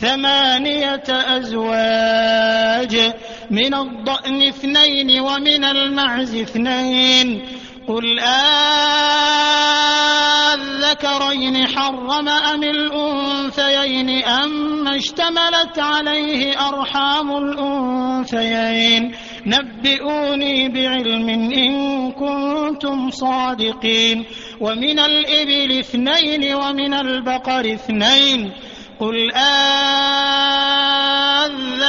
ثمانية أزواج من الضأن اثنين ومن المعز اثنين. قل آذكرين حرم أم الأنثيين أم اشتملت عليه أرحام الأنثيين. نبئوني بعلم إن كنتم صادقين. ومن الإبل اثنين ومن البقر اثنين. قل آذكرين